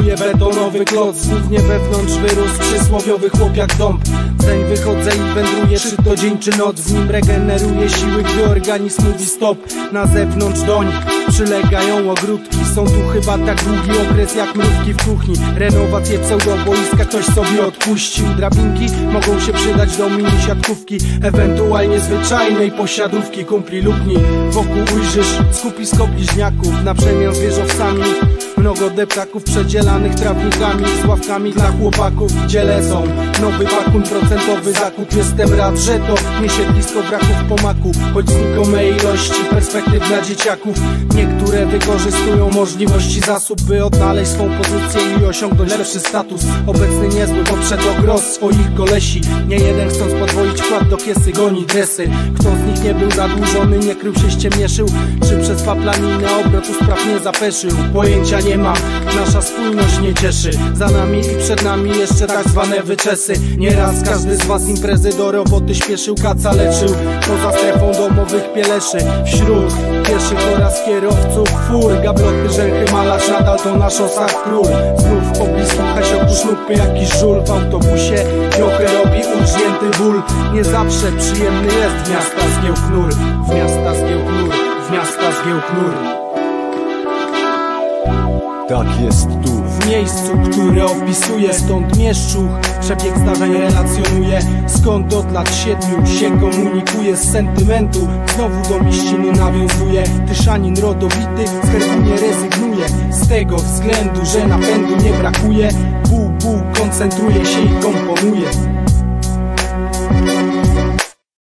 wędruje betonowy kloc Głównie wewnątrz wyrósł przysłowiowy chłop jak dąb. Zeń wychodzę i wędruję, czy to dzień czy noc. W nim regeneruje siły, gdy organizm mówi stop. Na zewnątrz doń przylegają ogródki. Są tu chyba tak długi okres jak mrówki w kuchni. Renowacje pseudoboiska ktoś sobie odpuścił. Drabinki mogą się przydać do mini siatkówki Ewentualnie zwyczajnej posiadówki. Kumpli lubni Wokół ujrzysz skupisko bliźniaków. Na przemian z wieżowcami Mnogo deptaków przedzielanych trawnikami Z ławkami dla chłopaków gdzie lecą. Nowy pakun procentowy zakup Jestem rad, że to nie siedlisko braków pomaku. Choć znikomej ilości perspektyw dla dzieciaków. Niektóre wykorzystują możliwości zasób By odnaleźć swą pozycję i osiągnąć lepszy status. Obecny niezły podszedł gros swoich kolesi. Nie jeden chcąc podwoić wkład do kiesy goni dresy. Kto z nich nie był zadłużony, nie krył się ściemieszył Czy przez paplaninę obrotu spraw nie zapeszył? Pojęcia nie mam, nasza spójność nie cieszy. Za nami i przed nami jeszcze tak zwane wyczesy. Nieraz każdy z was imprezy do roboty śpieszył Kaca leczył. Poza strefą domowych pieleszy. Wśród pieszych oraz kierowców fur Gabloty, rzęchy, malarz nadal to na szosach król. Znów poblisko Hasioku sznupy jakiś żul W autobusie. Trochę robi urżnięty ból. Nie zawsze przyjemny jest w miasta zgieł knur W miasta zgieł knur, w miasta zgieł knur Tak jest tu. W miejscu, które opisuje Stąd mieszczuch. Przebieg zdarzeń relacjonuje Skąd od lat siedmiu się komunikuje Z sentymentu? Znowu do mieściny nawiązuje Tyszanin rodowity z nie rezygnuje Z tego względu, że napędu nie brakuje. Pół, pół koncentruje się i komponuje